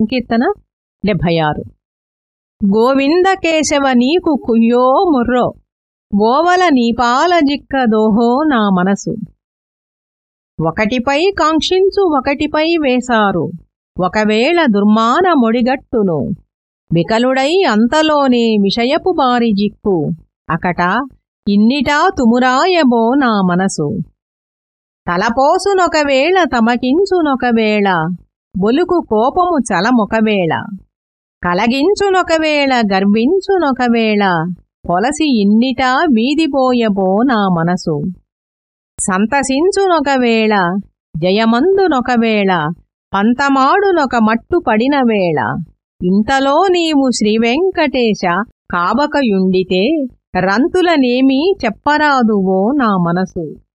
సంకీర్తన డెబ్భై ఆరు గోవింద కేశవ నీకు కుయ్యో ముర్రో ఓవల నీపాల జిక్క దోహో నా మనసు. ఒకటిపై కాంక్షించు ఒకటిపై వేశారు ఒకవేళ దుర్మాన మొడిగట్టును. వికలుడై అంతలోనే విషయపు బారి జిక్కు అకట ఇన్నిటా తుమురాయబో నా మనసు. తలపోసునొకవేళ తమకించునొకవేళ బొలుకు కోపము చలమొకవేళ కలగించునొకవేళ గర్వించునొకవేళ పొలసి ఇన్నిటా వీధిపోయబో నా మనసు. సంతసించునొకవేళ జయమందునొకవేళ పంతమాడునొక మట్టు పడినవేళ. ఇంతలో నీవు శ్రీవెంకటేశ కాబకయుండితే రంతులనేమీ చెప్పరాదువో నా మనసు.